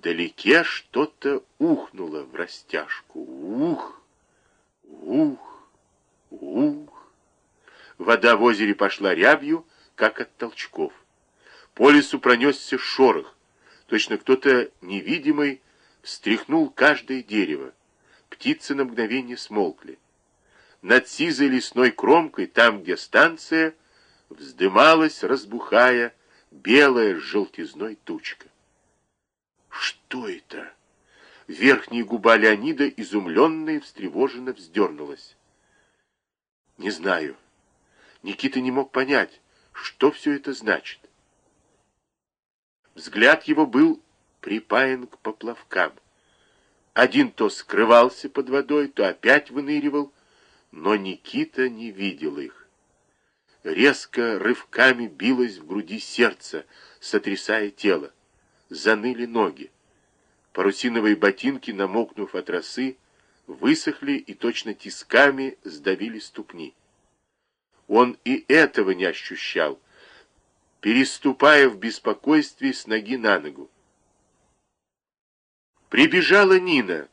Вдалеке что-то ухнуло в растяжку. Ух! Ух! Ух! Вода в озере пошла рябью, как от толчков. По лесу пронесся шорох. Точно кто-то невидимый встряхнул каждое дерево. Птицы на мгновение смолкли. Над сизой лесной кромкой, там, где станция, вздымалась, разбухая, белая с желтизной тучка. Что это? Верхняя губа Леонида, изумленная и встревоженно вздернулась. Не знаю. Никита не мог понять, что все это значит. Взгляд его был припаян к поплавкам. Один то скрывался под водой, то опять выныривал, но Никита не видел их. Резко рывками билось в груди сердце, сотрясая тело. Заныли ноги. Парусиновые ботинки, намокнув от росы, высохли и точно тисками сдавили ступни. Он и этого не ощущал, переступая в беспокойстве с ноги на ногу. Прибежала Нина,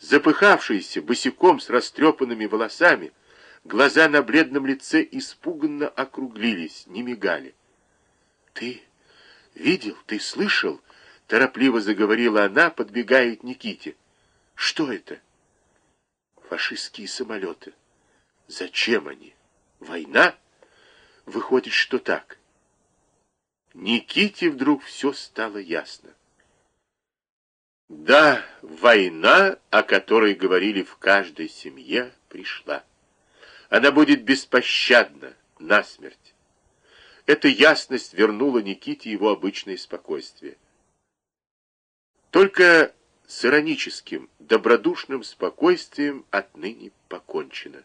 запыхавшаяся, босиком с растрепанными волосами, глаза на бледном лице испуганно округлились, не мигали. «Ты видел, ты слышал?» — торопливо заговорила она, подбегая к Никите. «Что это?» «Фашистские самолеты. Зачем они? Война?» «Выходит, что так». Никите вдруг все стало ясно. Да, война, о которой говорили в каждой семье, пришла. Она будет беспощадна, насмерть. Эта ясность вернула Никите его обычное спокойствие. Только с ироническим, добродушным спокойствием отныне покончено.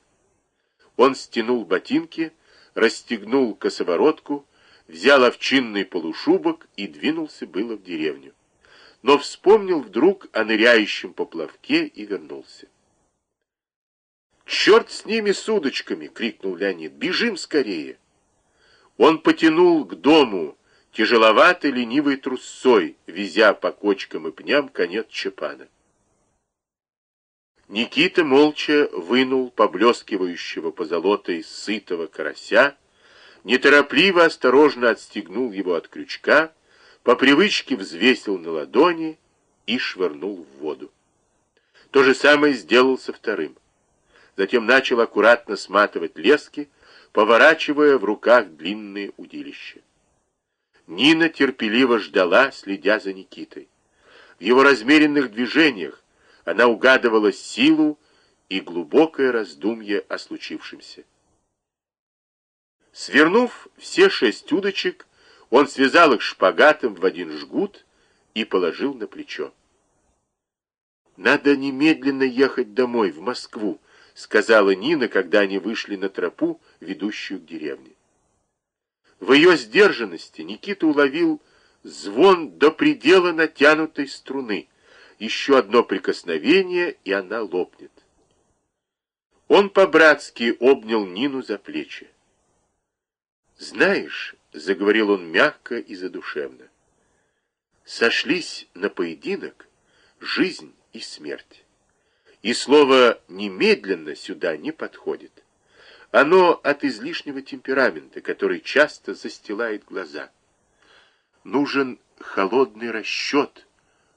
Он стянул ботинки, расстегнул косоворотку, взял овчинный полушубок и двинулся было в деревню. Но вспомнил вдруг о ныряющем поплавке и вернулся. «Черт с ними, с удочками!» — крикнул Леонид. «Бежим скорее!» Он потянул к дому тяжеловатой ленивой трусцой, везя по кочкам и пням конец чапана. Никита молча вынул поблескивающего позолотой сытого карася, неторопливо, осторожно отстегнул его от крючка, по привычке взвесил на ладони и швырнул в воду. То же самое сделал со вторым. Затем начал аккуратно сматывать лески, поворачивая в руках длинные удилища. Нина терпеливо ждала, следя за Никитой. В его размеренных движениях она угадывала силу и глубокое раздумье о случившемся. Свернув все шесть удочек, он связал их шпагатом в один жгут и положил на плечо. «Надо немедленно ехать домой, в Москву», — сказала Нина, когда они вышли на тропу, ведущую к деревне. В ее сдержанности Никита уловил звон до предела натянутой струны. Еще одно прикосновение, и она лопнет. Он по-братски обнял Нину за плечи. «Знаешь», — заговорил он мягко и задушевно, — «сошлись на поединок жизнь и смерть. И слово «немедленно» сюда не подходит. Оно от излишнего темперамента, который часто застилает глаза. Нужен холодный расчет,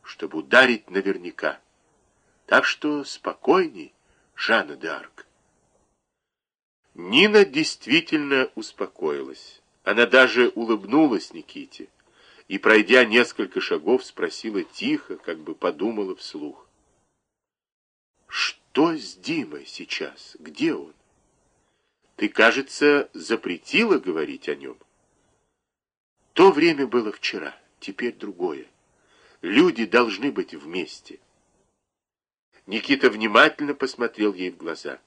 чтобы ударить наверняка. Так что спокойней, Жанна д'Арк. Нина действительно успокоилась. Она даже улыбнулась Никите и, пройдя несколько шагов, спросила тихо, как бы подумала вслух. «Что с Димой сейчас? Где он? Ты, кажется, запретила говорить о нем?» То время было вчера, теперь другое. Люди должны быть вместе. Никита внимательно посмотрел ей в глаза.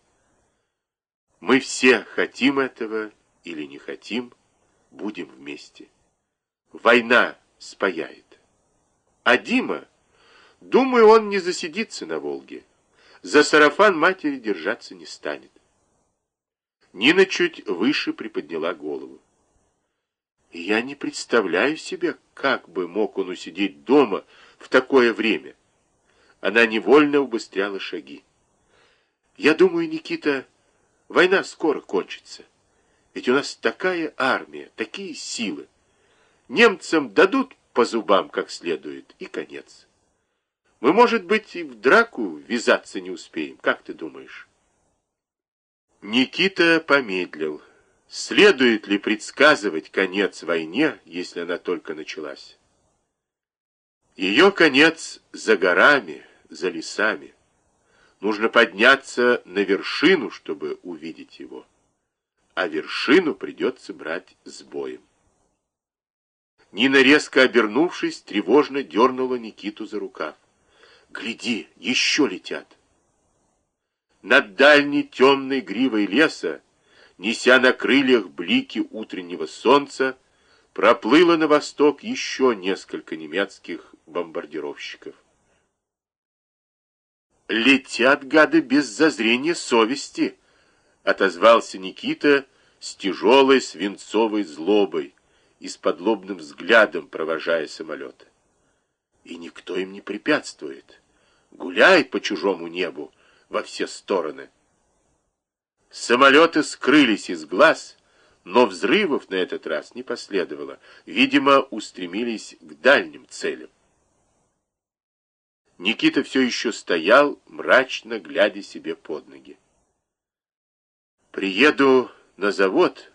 Мы все хотим этого или не хотим, будем вместе. Война спаяет. А Дима, думаю, он не засидится на Волге. За сарафан матери держаться не станет. Нина чуть выше приподняла голову. Я не представляю себе, как бы мог он усидеть дома в такое время. Она невольно убыстряла шаги. Я думаю, Никита, война скоро кончится. Ведь у нас такая армия, такие силы. Немцам дадут по зубам как следует, и конец. Мы, может быть, и в драку ввязаться не успеем. Как ты думаешь? Никита помедлил. Следует ли предсказывать конец войне, если она только началась? Ее конец за горами, за лесами. Нужно подняться на вершину, чтобы увидеть его. А вершину придется брать с боем. Нина, резко обернувшись, тревожно дернула Никиту за рукав. «Гляди, еще летят!» Над дальней темной гривой леса, неся на крыльях блики утреннего солнца, проплыло на восток еще несколько немецких бомбардировщиков. «Летят гады без зазрения совести», — отозвался Никита с тяжелой свинцовой злобой и с подлобным взглядом провожая самолеты. И никто им не препятствует. Гуляй по чужому небу во все стороны. Самолеты скрылись из глаз, но взрывов на этот раз не последовало. Видимо, устремились к дальним целям. Никита все еще стоял, мрачно глядя себе под ноги. «Приеду на завод,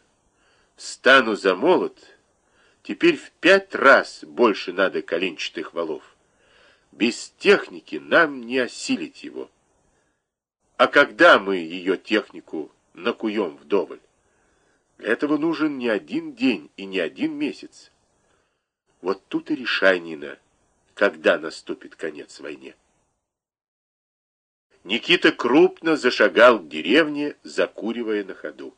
встану за молот, теперь в пять раз больше надо коленчатых валов. Без техники нам не осилить его. А когда мы ее технику накуем вдоволь? Для этого нужен не один день и не один месяц. Вот тут и решай, Нина, когда наступит конец войне. Никита крупно зашагал к деревне, закуривая на ходу.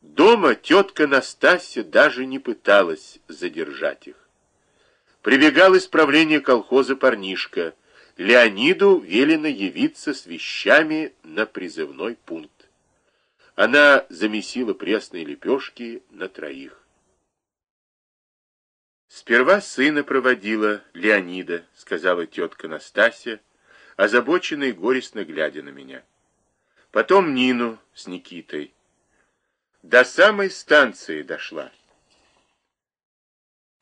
Дома тетка Настасья даже не пыталась задержать их. Прибегал исправление колхоза парнишка. Леониду велено явиться с вещами на призывной пункт. Она замесила пресные лепешки на троих. «Сперва сына проводила Леонида», — сказала тетка Настасья, озабоченная и горестно глядя на меня. «Потом Нину с Никитой. До самой станции дошла».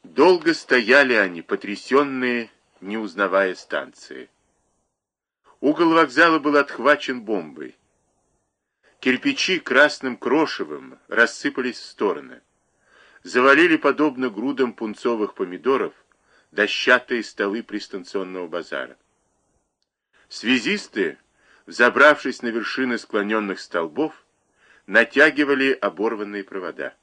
Долго стояли они, потрясенные, не узнавая станции. Угол вокзала был отхвачен бомбой. Кирпичи красным крошевым рассыпались в стороны завалили, подобно грудам пунцовых помидоров, дощатые столы пристанционного базара. Связисты, взобравшись на вершины склоненных столбов, натягивали оборванные провода.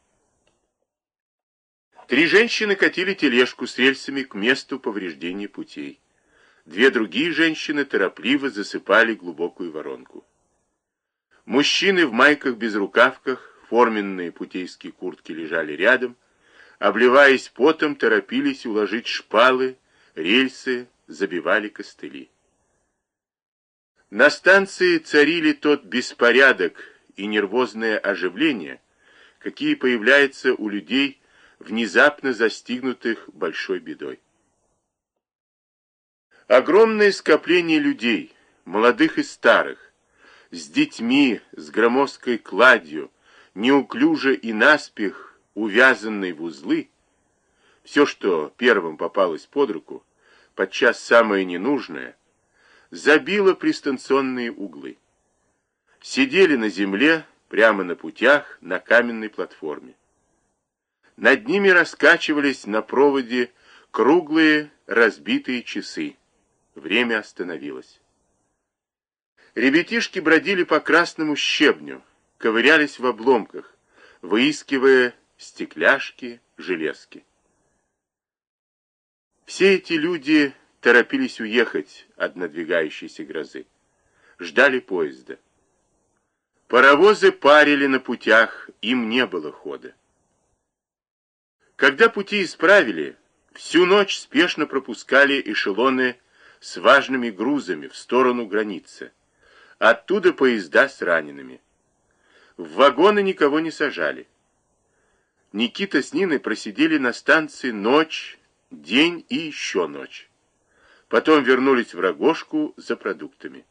Три женщины катили тележку с рельсами к месту повреждения путей. Две другие женщины торопливо засыпали глубокую воронку. Мужчины в майках-безрукавках форменные путейские куртки лежали рядом, обливаясь потом, торопились уложить шпалы, рельсы, забивали костыли. На станции царили тот беспорядок и нервозное оживление, какие появляются у людей, внезапно застигнутых большой бедой. Огромное скопление людей, молодых и старых, с детьми, с громоздкой кладью, неуклюже и наспех увязанный в узлы, все, что первым попалось под руку, подчас самое ненужное, забило пристанционные углы. Сидели на земле, прямо на путях, на каменной платформе. Над ними раскачивались на проводе круглые разбитые часы. Время остановилось. Ребятишки бродили по красному щебню, ковырялись в обломках, выискивая стекляшки, железки. Все эти люди торопились уехать от надвигающейся грозы. Ждали поезда. Паровозы парили на путях, им не было хода. Когда пути исправили, всю ночь спешно пропускали эшелоны с важными грузами в сторону границы. Оттуда поезда с ранеными. В вагоны никого не сажали. Никита с Ниной просидели на станции ночь, День и еще ночь. Потом вернулись в Рогожку за продуктами.